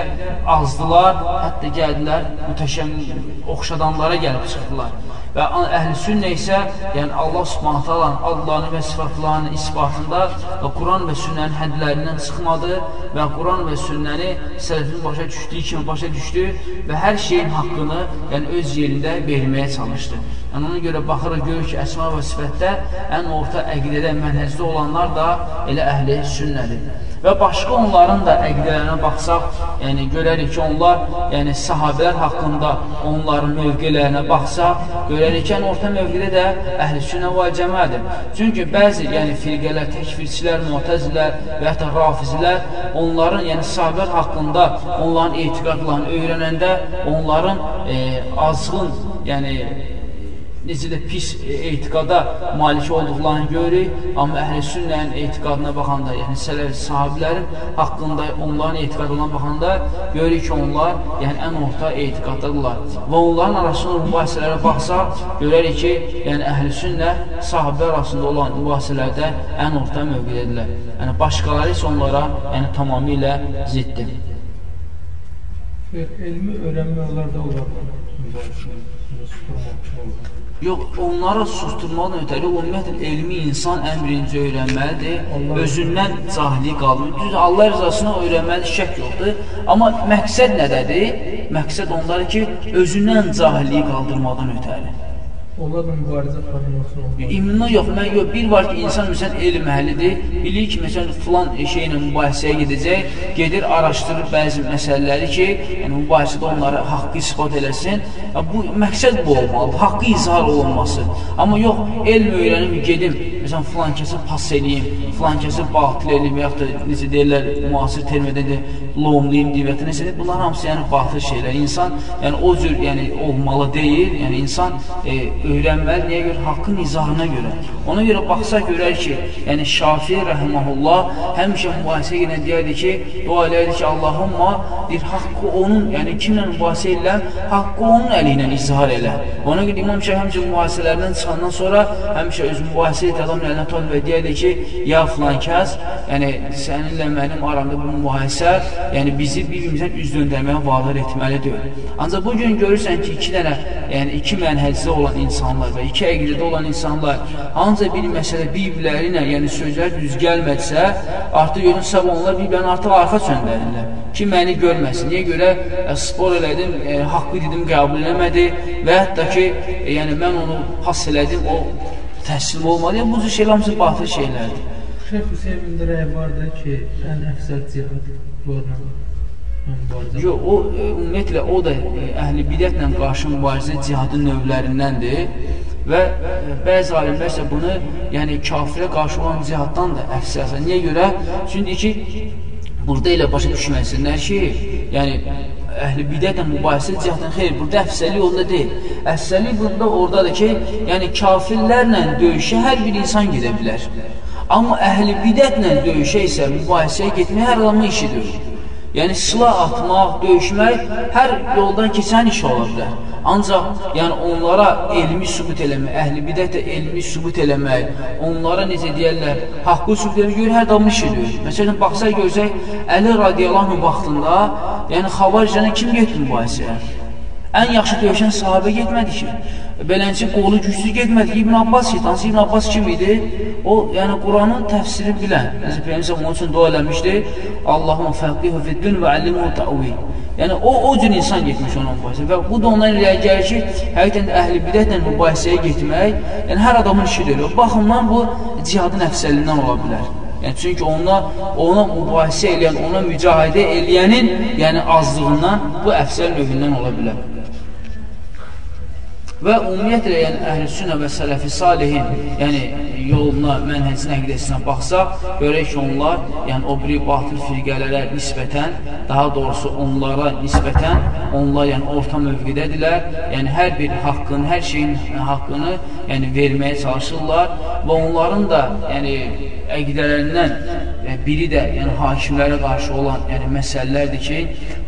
azdılar, hətta gəldilər mütəşəmmim oxşadanlara gəlib çıxdılar. Və əhl-i sünnə isə, yəni Allah subhanətə alan adlarını və sifatlarının isbatında və Quran və sünnənin hədlərindən çıxmadı və Quran və sünnəni sələfin başa düşdüyü kimi başa düşdü və hər şeyin haqqını yəni öz yerində verməyə çalışdı. Yəni ona görə baxırıq, görür ki, əsma və sifətdə ən orta əqidədə, mənhəzdə olanlar da elə əhli sünnədir. Və başqa onların da əqidələrinə baxsaq, yəni görərik ki, onlar, yəni sahabələr haqqında onların mövqələrinə baxsaq, görərik ki, yəni, orta mövqedə də əhl-i sünnə və cəmədir. Çünki bəzi, yəni firqələr, təkfirçilər, muhtəzilər və hətta rafizilər onların, yəni sahabələr haqqında onların etiqadlarını öyrənəndə onların e, azğın, yəni necə də pis etiqada malik olduqlarını görürük, amma əhl-i sünnənin etiqadına baxanda, yəni sələf sahabilərin haqqında onların etiqadına baxanda görürük ki, onlar yəni ən orta etiqaddadırlar. Və onların arasında mübahisələrə baxsaq, görərik ki, yəni əhl-i sünnə sahabə arasında olan mübahisələrdə ən orta mövqedədirlər. Yəni başqaları isə onlara yəni tamamilə ziddir. Elmi öyrənmə olar da olar. Yox, onları susturmaqla ötəri ümumiyyətlə elmi insan ən birinci öyrənməlidir. Allah Özündən cahillik qalmır. Düz Allah rızasına öyrənməli şək yoxdur. Amma məqsəd nədədir? Məqsəd onları ki, özündən cahilliyi qaldırmadan ötəri. Onlarla mübarizə aparmaq olsun. İmna yox, mən yox. Bir var ki, insan məsələn elm əhlidir, bilir ki, məsələn filan şeylə mübahisəyə gedəcək, gedir, araşdırır bəzi məsələləri ki, yəni mübahisədə onları haqqı isbat eləsin. Bu məqsəd bu olmalıdır, haqqı izhar olunması. Amma yox, elm öyrənim, gedim, məsələn filan kəsi pas eləyim, filan kəsi batıl eləyim, yaxud da necə deyirlər, müasir termədə də lomlayım, divətə nəsə deyir. Bunlar hamısı yəni batıl şeylər. İnsan yəni o cür yəni olmalı deyil. Yəni insan e, öyrənməli, niyə görə? Haqqın izahına görə. Ona görə baxsaq görər ki, yəni Şafi rəhməhullah həmişə mübahisə ilə deyərdi ki, dua eləyirdi ki, Allahumma bir haqqı onun, yəni kimlə mübahisə elə, haqqı onun əli ilə izhar elə. Ona görə İmam Şəh həmişə mübahisələrdən çıxandan sonra həmişə öz mübahisə et adamın əlinə tutar və deyərdi ki, ya filan kəs, yəni səninlə mənim aramda bu mübahisə, yəni bizi bir-birimizdən üz döndərməyə vadar etməlidir. Ancaq bu gün görürsən ki, iki dənə, yəni iki mənhəcdə olan insan insanlar və iki əqidədə olan insanlar hansısa bir məsələ bir-birləri ilə, yəni sözlər düz gəlmədisə, artıq görün sabah onlar bir-birini artıq arxa çöndərirlər ki, məni görməsin. Niyə görə ə, spor elədim, ə, haqqı dedim, qəbul eləmədi və hətta ki, ə, yəni mən onu has elədim, o təslim olmadı. Yəni, bu cür şeylər hamısı batıl şeylərdir. Şeyh Hüseyin rəy vardı ki, ən əfsəl cihad. Yox, o e, ümumiyyətlə o da e, əhli bidətlə qarşı mübarizə cihadın növlərindəndir və e, bəzi alimlər isə bunu, yəni kafirə qarşı olan cihaddan da əfsəlsə. Niyə görə? Çünki ki, burada elə başa düşməsinlər ki, yəni əhli bidətlə mübahisə cihadın xeyr, burada əfsəlik onda deyil. Əfsəlik burada oradadır ki, yəni kafirlərlə döyüşə hər bir insan gedə bilər. Amma əhli bidətlə döyüşə isə mübahisəyə getmək hər adamın işidir. Yəni silah atmaq, döyüşmək hər yoldan keçən iş ola bilər. Ancaq yəni onlara elmi sübut eləmək, əhl-i bidətə elmi sübut eləmək, onlara necə deyərlər, haqqı sübut eləmək görə hər adamın işidir. Məsələn, baxsaq görsək, Əli radiyallahu vaxtında, yəni xavariclərlə kim getdi mübahisəyə? Ən yaxşı döyüşən sahabə getmədi ki. Beləncə qolu gücsüz getmədi. İbn Abbas ki, hansı İbn Abbas kim idi? O, yəni Quranın təfsirini bilən. Necə Peyğəmbər onun üçün dua eləmişdi. Allahumma fəqihu fid-din və allimhu ta'wil. Yəni o o cür insan getmiş onun mübahisə və bu da ondan irəli gəlir ki, həqiqətən də əhli bidətlə mübahisəyə getmək, yəni hər adamın işidir. O baxımdan bu cihadın əfsəlindən ola bilər. Yəni, çünki ona, ona mübahisə eləyən, ona mücahidə eləyənin yəni, azlığından bu əfsəl növündən ola bilər. Və ümumiyyətlə, yəni əhl-i və sələfi salihin, yəni yoluna, mənhəcinə, əqdəsinə baxsaq, görək ki, onlar, yəni o biri batıl firqələrə nisbətən, daha doğrusu onlara nisbətən, onlar yəni orta mövqidədirlər, yəni hər bir haqqın, hər şeyin haqqını yəni verməyə çalışırlar və onların da yəni əqidələrindən e, biri də yəni hakimlərə qarşı olan yəni məsələlərdir ki,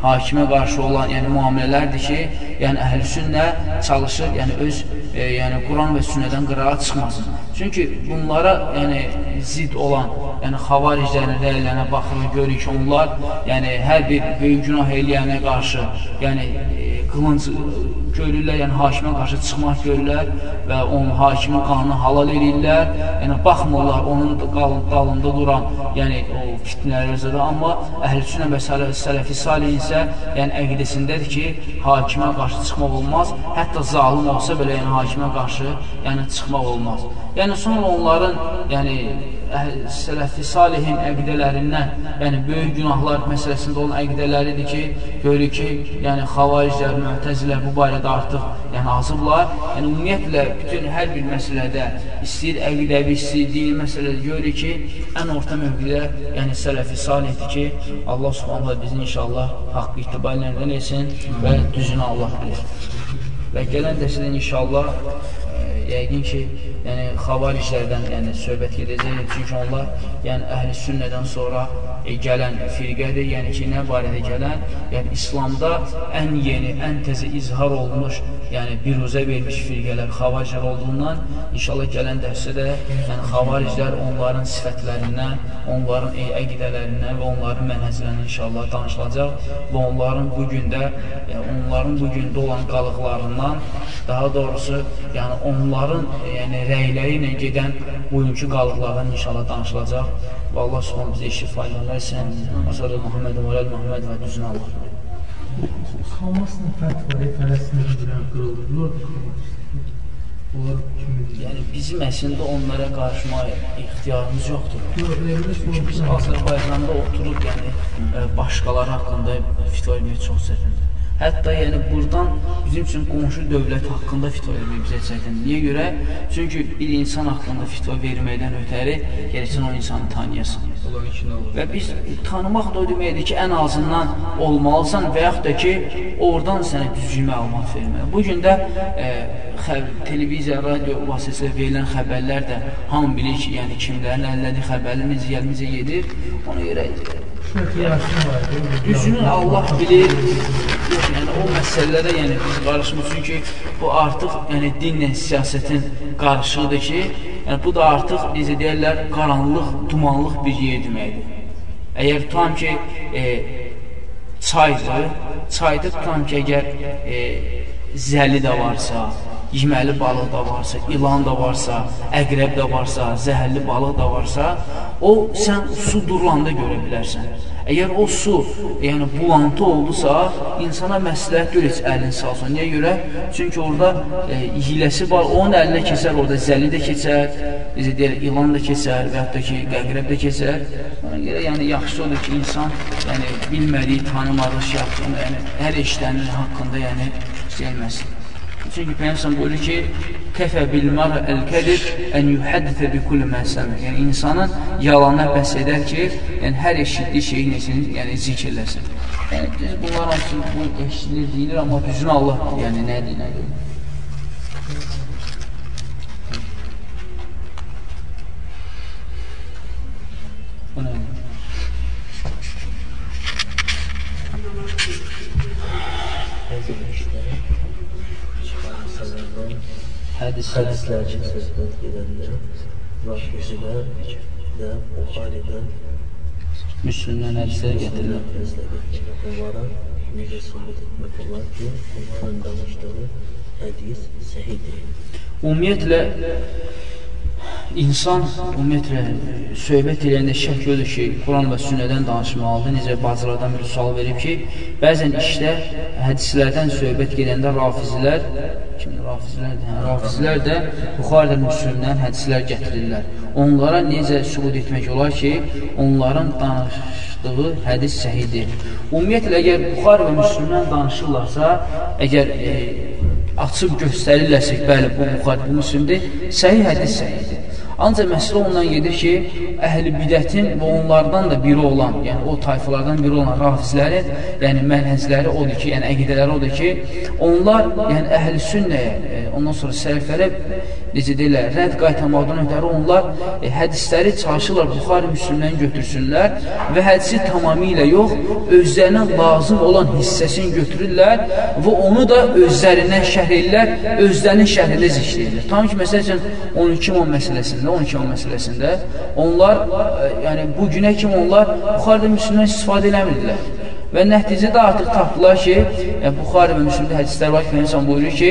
hakimə qarşı olan yəni müamilələrdir ki, yəni əhlüsünnə çalışır, yəni öz e, yəni Quran və sünnədən qırağa çıxmasın. Çünki bunlara yəni zid olan, yəni xavariclərin rəylərinə baxırıq, görürük ki, onlar yəni hər bir böyük günah eləyənə qarşı, yəni e, qılınc görürlər, yəni hakimə qarşı çıxmaq görürlər və onun hakimin qanını halal edirlər. Yəni baxmırlar onun qalında duran, yəni o fitnələrə də, amma əhlüsünnə və sələfi salih isə yəni əqidəsindədir ki, hakimə qarşı çıxmaq olmaz. Hətta zalim olsa belə yəni hakimə qarşı yəni çıxmaq olmaz. Yəni sonra onların yəni sələfi salihin əqidələrindən, yəni böyük günahlar məsələsində olan əqidələridir ki, görür ki, yəni xavariclər, mühtəzilər bu barədə artıq yəni azıblar. Yəni ümumiyyətlə bütün hər bir məsələdə istəyir əqidəvi, istəyir dini məsələdə görür ki, ən orta mövqedə yəni sələfi salihdir ki, Allah Subhanahu bizi inşallah haqqı itibarlarından etsin və düzünü Allah bilir. Və gələn dərsdə inşallah yəqin ki, yəni xavariclərdən yəni söhbət gedəcək. Çünki onlar yəni əhli sünnədən sonra e, gələn firqədir. Yəni ki, nə barədə gələn? Yəni İslamda ən yeni, ən təzə izhar olmuş, yəni biruzə vermiş firqələr xavariclər olduğundan inşallah gələn dərsdə də yəni xavariclər onların sifətlərindən, onların e, əqidələrindən və onların mənhəclərindən inşallah danışılacaq və onların bu gündə yəni, onların bu gündə olan qalıqlarından daha doğrusu yəni onların yəni rəyləri ilə gedən bugünkü qalıqlardan inşallah danışılacaq və Allah subhanə bizə işi faydalarsən və sallallahu Muhammed aləl Muhammed və düzünə Allah Hamasın fətvari Fələstinə bildirən qırılır Onlar kimidir? Yəni bizim əslində onlara qarşıma ixtiyarımız yoxdur. Yox, Çünki biz Azərbaycanda oturub yəni başqaları haqqında fitva vermək çox çətindir. Hətta yəni buradan bizim üçün qonşu dövlət haqqında fitva vermək bizə çətindir. Niyə görə? Çünki bir insan haqqında fitva verməkdən ötəri gərəksən o insanı tanıyasan. Və biz tanımaq da o deməkdir ki, ən azından olmalısan və yaxud da ki, oradan sənə düzgün məlumat vermək. Bu gün də e, televiziya, radio vasitəsilə verilən xəbərlər də hamı bilir ki, yəni kimlərin əllədi xəbərlər necə gəlmizə gedir. Ona görə Düzünü Allah bilir. Yəni o məsələlərə yəni biz qarışmır. Çünki bu artıq yəni dinlə siyasətin qarışığıdır ki, yəni bu da artıq necə deyirlər, qaranlıq, dumanlıq bir yer deməkdir. Əgər tutam ki, e, çaydır, çayda tutam ki, əgər e, zəli də varsa, yeməli balıq da varsa, ilan da varsa, əqrəb də varsa, zəhərli balıq da varsa, o sən su durulanda görə bilərsən. Əgər o su, yəni bulantı oldusa, insana məsləhət görə heç əlini salsın. Niyə görə? Çünki orada e, hiləsi var, onun əlinə keçər, orada zəli də keçər, necə deyər, ilan da keçər və yaxud da ki, qəqrəb də keçər. Ona görə yəni yaxşı olur ki, insan yəni bilmədiyi, tanımadığı şey haqqında, yəni hər eşidənin haqqında yəni gəlməsin. Çünki Peygəmbər buyurur ki, kəfə bil mar el-kədib ən yuhadditə bi kulli ma səmi. Yəni insanın yalana bəs edər ki, yəni hər eşitdiyi şeyi nesin, yəni zikirləsin. Yəni biz bunlar hamısı bu eşidilir deyilir, amma düzünü Allah yəni nədir, nədir? Bu nədir? Söhbət gedəndə Rafizilər də Buxaridən Müslümdən hədislər gətirirlər. Hədislər gətirirlər. Onlara necə sübut etmək olar ki, onların danışdığı hədis səhiddir. Ümumiyyətlə insan ümumiyyətlə söhbət edəndə şək odur ki, Quran və sünnədən danışmalıdır. Necə bacılardan bir sual verib ki, bəzən işdə hədislərdən söhbət gedəndə rafizlər, kimdir rafizlər? Hə, rafizlər də Buxarədə Müslümdən hədislər gətirirlər. Onlara necə sübut etmək olar ki, onların danışdığı hədis səhidir. Ümumiyyətlə əgər Buxarə və Müslümdən danışırlarsa, əgər e, açıb göstərirlərsə, bəli, bu Buxarə, bu Müslümdir, səhih hədis səhihdir. Ancaq məsələ ondan gedir ki, əhl-i bidətin və onlardan da biri olan, yəni o tayfalardan biri olan rafizlərin, yəni mənhəzləri odur ki, yəni əqidələri odur ki, onlar, yəni əhl-i sünnəyə, e, ondan sonra sələflərə necə deyirlər, rədd qaytamaqdan ötəri onlar e, hədisləri çalışırlar Buxari Müslümdən götürsünlər və hədisi tamamilə yox, özlərinə lazım olan hissəsini götürürlər və onu da özlərindən şərh edirlər, özlərinin şərhində zikr edirlər. Tam ki, məsəl üçün 12 imam məsələsində, 12 imam məsələsində onlar, e, yəni bu günə kimi onlar Buxarida Müslümdən istifadə eləmirdilər. Və nəticədə artıq tapdılar ki, e, Buxarə və Müslümdə hədislər var ki, insan buyurur ki,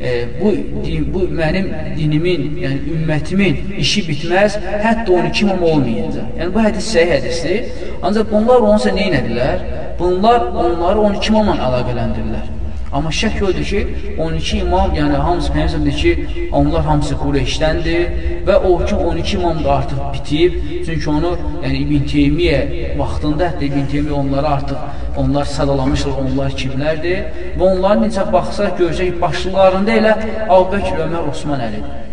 e, bu, din, bu mənim dinimin, yəni ümmətimin işi bitməz, hətta 12 imam olmayacaq. Yəni bu hədis səhih hədisdir. Ancaq bunlar onsa nə edilər? Bunlar onları 12 imamla əlaqələndirirlər. Amma şək odur ki, 12 imam, yəni hamısı Peyyəmsəmdir ki, onlar hamısı Qureyşdəndir və o ki, 12 imam da artıq bitib. Çünki onu, yəni İbn Teymiyyə vaxtında, hətta İbn Teymiyyə onları artıq, onlar sadalamışlar, onlar kimlərdir və onların necə baxsaq, görsək, başlıqlarında elə Avbəkir, Ömər, Osman Əlidir.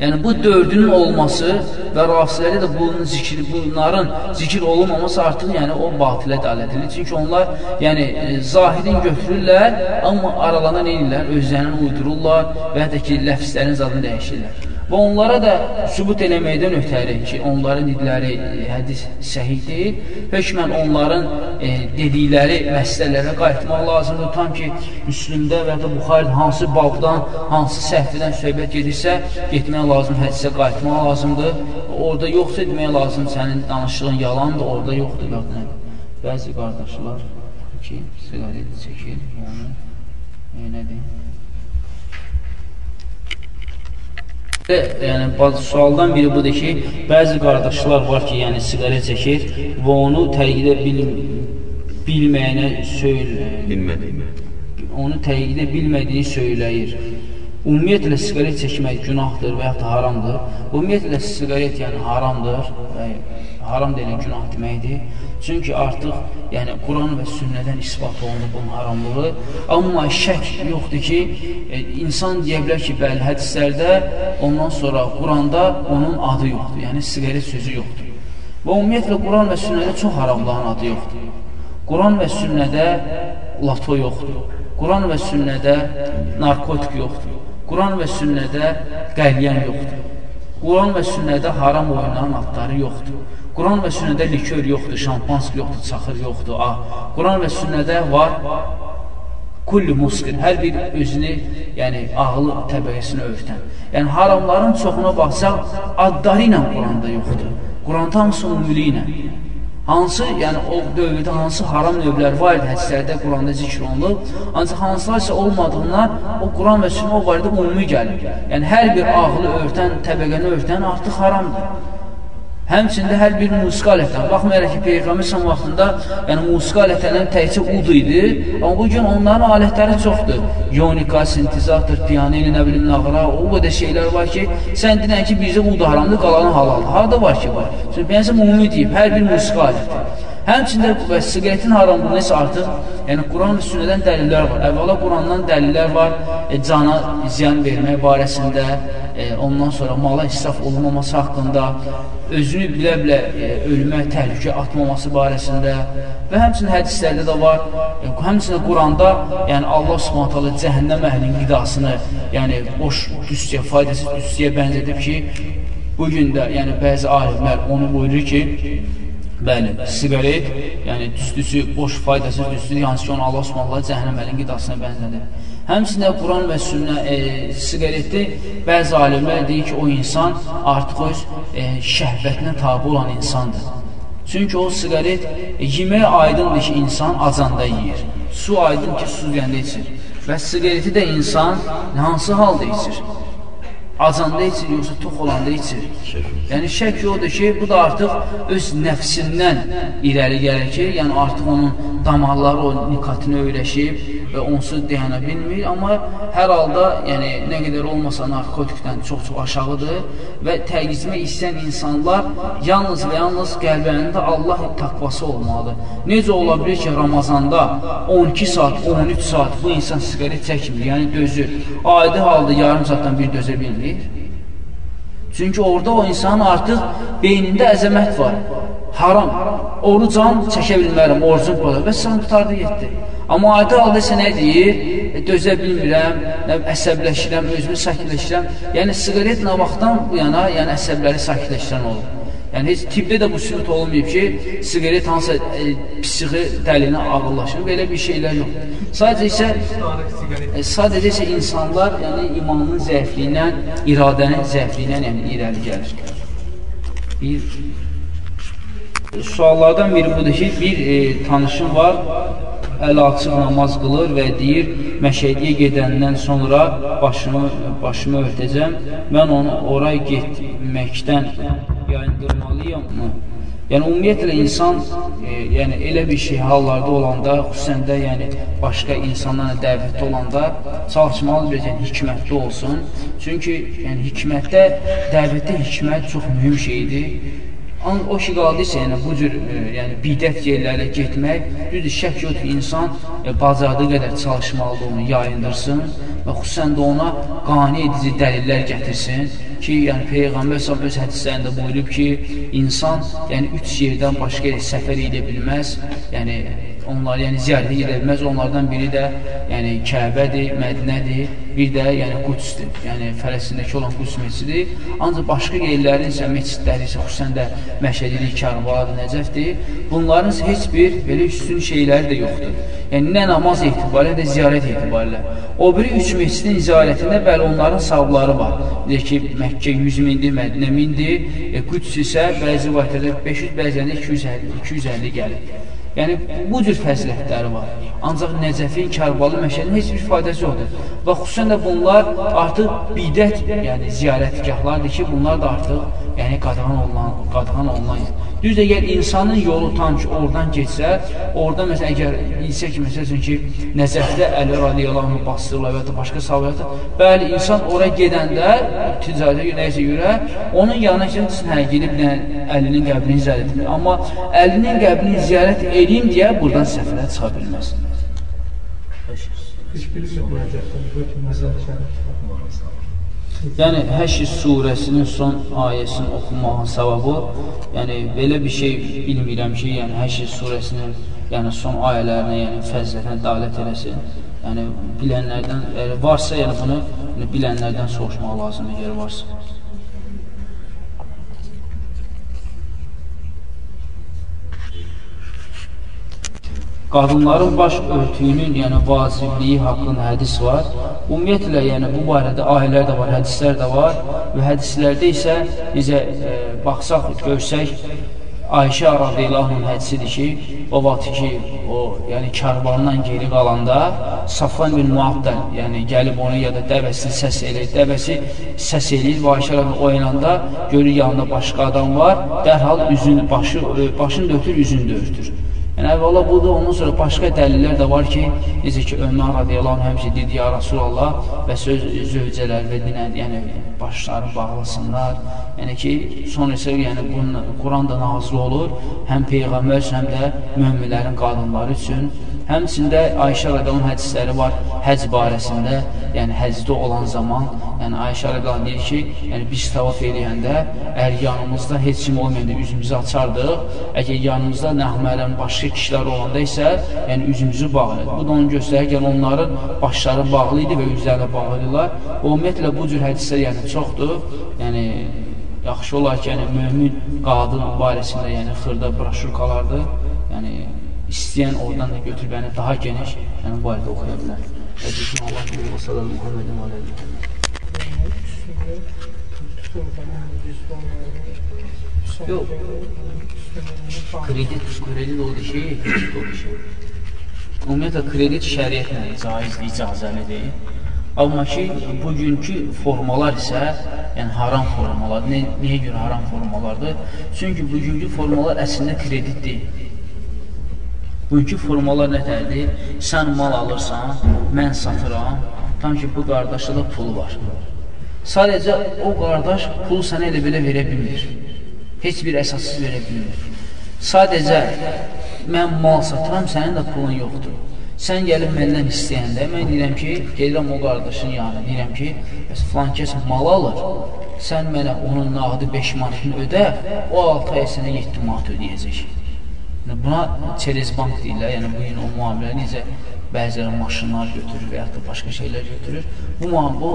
Yəni bu dördünün olması və rafisləri də bunun zikri, bunların zikir olunmaması artıq yəni o batilə dəlalət edir. Çünki onlar yəni e, zahidin götürürlər, amma aralarında nə edirlər? Özlərini uydururlar və hətta ki, ləfslərin zadını dəyişirlər. Və onlara da sübut eləməkdən ötəri ki, onların dedikləri e, hədis səhih deyil, hökmən onların e, dedikləri məsələlərə qayıtmaq lazımdır. Tam ki, Müslümdə və ya Buxarədə hansı babdan, hansı səhvdən söhbət gedirsə, getmək lazım, hədisə qayıtmaq lazımdır. Orada yoxsa demək lazım, sənin danışığın yalandır, orada yoxdur. Baxın, bəzi qardaşlar ki, siqaret çəkir, onu e, nədir? Yəni, sualdan biri budur ki, bəzi qardaşlar var ki, yəni siqaret çəkir və onu təqidə bil, bilməyənə söyləyir. Onu təqidə bilmədiyini söyləyir. Ümumiyyətlə, siqaret çəkmək günahdır və yaxud da haramdır. Ümumiyyətlə, siqaret yəni haramdır və haram deyilən günah deməkdir. Çünki artıq yəni Quran və sünnədən isbat olunub bunun haramlığı. Amma şək yoxdur ki, e, insan deyə bilər ki, bəli, hədislərdə ondan sonra Quranda onun adı yoxdur. Yəni siqaret sözü yoxdur. Və ümumiyyətlə Quran və sünnədə çox haramların adı yoxdur. Quran və sünnədə lato yoxdur. Quran və sünnədə narkotik yoxdur. Quran və sünnədə qəlyən yoxdur. Quran və sünnədə haram oynanan adları yoxdur. Quran və sünnədə likör yoxdur, şampansk yoxdur, çaxır yoxdur. A. Quran və sünnədə var kulli muskir, hər bir özünü, yəni ağlı təbəqəsini örtən. Yəni haramların çoxuna baxsaq, adları ilə Quranda yoxdur. Quranda hamısı umuli ilə. Hansı, yəni o dövrdə hansı haram növlər var idi, hədislərdə, Quranda zikr olunub, ancaq hansılar isə olmadığından o Quran və sünnə o barədə umumi gəlir. Yəni hər bir ağlı örtən, təbəqəni örtən artıq haramdır. Həmçində hər bir musiqi alətdən, baxmayaraq ki, Peyğəmbər səm vaxtında, yəni musiqi alətlərindən təkcə ud idi, amma bugün onların alətləri çoxdur. Yonika, sintizator, piyanini, nə bilim, nağra, o qədər şeylər var ki, sən dinən ki, bizdə ud haramdır, qalanı halaldır. Harada var ki, var? Çünki Peyğəmbər ümumi deyib, hər bir musiqi aləti. Həmçində və siqaretin haramlığını isə artıq, yəni Quran və sünnədən dəlillər var. Əvvəla Qurandan dəlillər var, e, cana ziyan vermək barəsində, e, ondan sonra mala israf olunmaması haqqında, özünü bilə-bilə e, ölümə təhlükə atmaması barəsində və həmçinin hədislərdə də var. E, həmçinin Quranda, yəni Allah Subhanahu cəhənnəm əhlinin qidasını, yəni boş düstüyə, faydasız düstüyə bənzədib ki, bu gün də yəni bəzi alimlər onu buyurur ki, Bəli, siqaret, yəni düstüsü, boş, faydasız düstüdür, hansı ki, onu Allah Subhanahu cəhənnəm əhlinin qidasına bənzədir. Həmçində Quran və sünnə e, siqareti bəzi alimlər deyir ki, o insan artıq öz e, şəhvətinə tabi olan insandır. Çünki o siqaret e, yeməyə aydındır ki, insan acanda yeyir. Su aydın ki, su yəndə içir. Və siqareti də insan hansı halda içir? Acanda içir, yoxsa tox olanda içir? Yəni, şək odur ki, bu da artıq öz nəfsindən irəli gəlir ki, yəni artıq onun damarları o nikotini öyrəşib və onsuz dayana bilmir, amma hər halda, yəni nə qədər olmasa narkotikdən çox-çox aşağıdır və təqizmək istəyən insanlar yalnız və yalnız qəlblərində Allah taqvası olmalıdır. Necə ola bilir ki, Ramazanda 12 saat, 13 saat bu insan siqaret çəkmir, yəni dözür. Adi halda yarım saatdan bir dözə bilmir. Çünki orada o insanın artıq beynində əzəmət var. Haram. Orucan çəkə bilmərəm, orucum qolar. Və sən qutardı, getdi. Amma adi halda isə nə deyir? E, dözə bilmirəm, əsəbləşirəm, özümü sakitləşirəm. Yəni, siqaret nə vaxtdan bu yana, yəni əsəbləri sakitləşdirən olur. Yəni, heç tibbdə də bu sübut olmayıb ki, siqaret hansısa e, psixi dəlinə ağırlaşır. Belə bir şeylər yox. Sadəcə isə e, sadəcə isə insanlar yəni, imanın zəifliyindən, iradənin zəifliyindən yəni, irəli gəlir. Bir suallardan biri budur ki, bir e, tanışım var, əl açıq namaz qılır və deyir, məşədiyə gedəndən sonra başımı, başımı örtəcəm, mən onu oraya getməkdən yayındırmalıyam mı? Yəni, ümumiyyətlə, insan e, yəni, elə bir şey hallarda olanda, xüsusən də yəni, başqa insanlarla dəvətdə olanda çalışmalı bir yəni, hikmətli olsun. Çünki yəni, hikmətdə, dəvətdə hikmət çox mühüm şeydir. An o ki qaldıysa, yəni bu cür e, yəni bidət yerlərə getmək, düzdür, şək yoxdur ki, insan e, bacardığı qədər çalışmalıdır, onu yayındırsın və xüsusən də ona qani edici dəlillər gətirsin ki, yəni Peyğəmbər s.ə.v öz hədislərində buyurub ki, insan yəni üç yerdən başqa yerə səfər edə bilməz, yəni onlar yəni ziyarət edə bilməz. Onlardan biri də yəni Kəbədir, Mədinədir, bir də yəni Qudsdur. Yəni Fələstindəki olan Quds məscididir. Ancaq başqa yerlərin isə məscidləri isə xüsusən də Məşədidir, Kərbəladır, Nəcəfdir. Bunların heç bir belə üstün şeyləri də yoxdur. Yəni nə namaz etibarilə də ziyarət etibarilə. O biri üç məscidin ziyarətində bəli onların savabları var. Deyək ki, Məkkə 100 mindir, Mədinə mindir, e, Quds isə bəzi vaxtlarda 500, bəzən 250, 250 gəlir. Yəni, bu cür fəzilətləri var. Ancaq Nəcəfin, Kərbalı, Məşədin heç bir faydası yoxdur. Və xüsusən də bunlar artıq bidət, yəni ziyarətgahlardır ki, bunlar da artıq yəni qadağan olunan, qadağan olunan Düz əgər insanın yolu tam ki, oradan keçsə, orada məsələn, əgər bilsə ki, məsəl üçün ki, Nəcəfdə Əli radiyallahu bastırırlar və ya da başqa sahabiyyatı, bəli, insan oraya gedəndə, ticarətə nəyəsə görə, onun yanına ki, hə, gedib Əlinin qəbrini ziyarət edir. Amma Əlinin qəbrini ziyarət edeyim deyə buradan səfərə çıxa bilməz. Heç bilməyəcəkdir, bu ki, məzəl şərif. Yəni Həşr surəsinin son ayəsini oxumağın savabı, yəni belə bir şey bilmirəm ki, yəni Həşr surəsinin yəni son ayələrinə, yəni fəzilətinə dalət eləsin. Yəni bilənlərdən yəni, varsa, yəni bunu yəni, bilənlərdən soruşmaq lazımdır, əgər varsa. Qadınların baş örtüyünün, yəni vacibliyi haqqında hədis var. Ümumiyyətlə, yəni bu barədə ayələr də var, hədislər də var və hədislərdə isə necə e, baxsaq, görsək, Ayşə radiyallahu anh hədisidir ki, o vaxt ki, o, yəni karvandan geri qalanda Safvan bin Muabdan, yəni gəlib onu ya da dəvəsini səs eləyir, dəvəsi səs eləyir və Ayşə radiyallahu oyananda görür yanında başqa adam var, dərhal üzün, başı, e, başını da ötür, üzünü də örtür. Yəni, əvvəla budur, ondan sonra başqa dəlillər də var ki, necə ki, Ömər radiyallahu həmçə dedi, ya Rasulallah və söz zövcələr və dinən, yəni başlarını bağlasınlar. Yəni ki, sonra isə yəni, Quran da nazil olur, həm Peyğəmbər üçün, həm də möminlərin qadınları üçün. Həmçində Ayşə rədənin hədisləri var həc barəsində, yəni həcdə olan zaman, yəni Ayşə rədənin deyir ki, yəni biz tavaf eləyəndə, əgər yanımızda heç kim olmayanda üzümüzü açardıq, əgər yanımızda nəhmələn başqa kişilər olanda isə, yəni üzümüzü bağlayırıq. Bu da onu göstərir ki, yəni, onların başları bağlı idi və üzlərinə bağlayırlar. Ümumiyyətlə, bu cür hədislər yəni çoxdur, yəni yaxşı olar ki, yəni mömin qadın barəsində, yəni xırda broşurkalardır. Yəni istəyən oradan da götürüb yəni daha geniş yəni bu ayədə oxuya bilər. Hədisini Allah bilir, və sallallahu Muhammedin və Muhammed. Yox. Kredit, kredit o şey, kredit o şey. Ümumiyyətlə, kredit şəriətlə caizdir, icazəlidir. Amma ki, bugünkü formalar isə, yəni haram formalar, ne, niyə görə haram formalardır? Çünki bugünkü formalar əslində kredit deyil. Bugünkü formalar nətərdir? Sən mal alırsan, mən satıram, tam ki, bu qardaşda da pulu var. Sadəcə o qardaş pulu sənə elə belə verə bilmir. Heç bir əsassız verə bilmir. Sadəcə mən mal satıram, sənin də pulun yoxdur. Sən gəlib məndən istəyəndə, mən deyirəm ki, gedirəm o qardaşın yanına, deyirəm ki, bəs filan kəs mal alır, sən mənə onun nağdı 5 manatını ödə, o 6 ay sənə 7 manat ödəyəcək. Buna çerez bank deyirlər, yəni bu gün o müamilə necə bəziləri maşınlar götürür və yaxud da başqa şeylər götürür. Bu, bu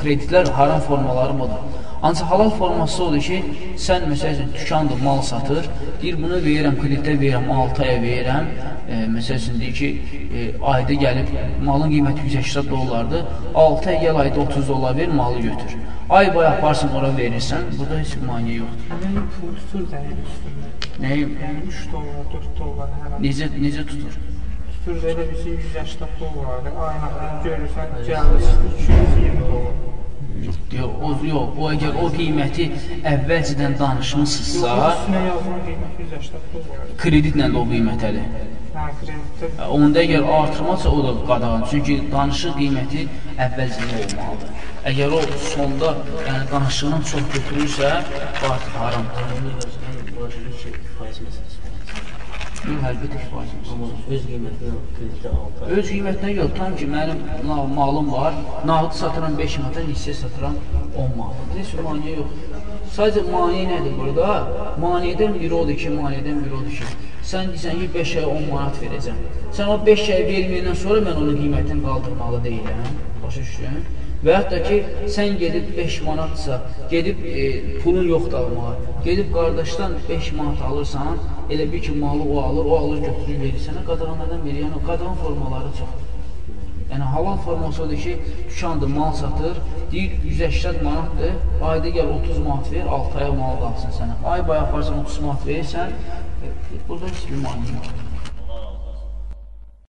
kreditlər haram formaları budur. Ancaq halal forması odur ki, sən məsələn dükandır, mal satır, deyir bunu verirəm, kreditdə verirəm, 6 aya verirəm, e, məsələn deyir ki, e, ayda gəlib malın qiyməti 180 dollardır, 6 ay gəl ayda 30 dollar ver, malı götür. Ay boyu aparsın ora verirsən, burada heç bir maniyə yoxdur. Həmin pul tutur da el üstündə. Nəyim? Yəni 3 dollar, 4 dollar hər ay. Necə, necə tutur? Tutur elə bir şey 180 dollardır. Ayına görürsən, gəlir 220 dollar. Yox, o, yox, o əgər o qiyməti əvvəlcədən danışmısınızsa, Üstünə yazılan qiymət 180 dollardır. kreditlə də o qiymətədir. Hə, kreditdə Onda əgər artırmazsa o da qadağan. Çünki danışıq qiyməti əvvəlcədən olmalıdır. Əgər o sonda, yəni danışığından çox götürürsə, bu artıq. Yox, əlbəttə ki, öz qiymətinə kreditə 6 ay. Öz qiymətinə yox, tam ki, mənim malım var, nağdı satıram 5 manata, hissə satıram 10 manata. Heç bir maniyə yoxdur. Sadəcə maniyə nədir burada? Maniyədən biri odur ki, maniyədən biri odur ki, sən deyirsən ki, 5 ay 10 manat verəcəm. Sən o 5 ay verməyəndən sonra mən onun qiymətini qaldırmalı deyiləm. Başa düşdün? Və yaxud da ki, sən gedib 5 manatsa, gedib e, pulun yoxdur almağa, gedib qardaşdan 5 manat alırsan, elə bir ki, malı o alır, o alır götürür verir sənə, qadağanlardan biri, yəni o qadağan formaları çoxdur. Yəni halal forması odur ki, dükandır, mal satır, deyir 180 manatdır, ayda gəl 30 manat ver, 6 aya mal qalsın sənə. Ay boyu aparsan 30 manat verirsən, e, burada heç bir maniyə yoxdur.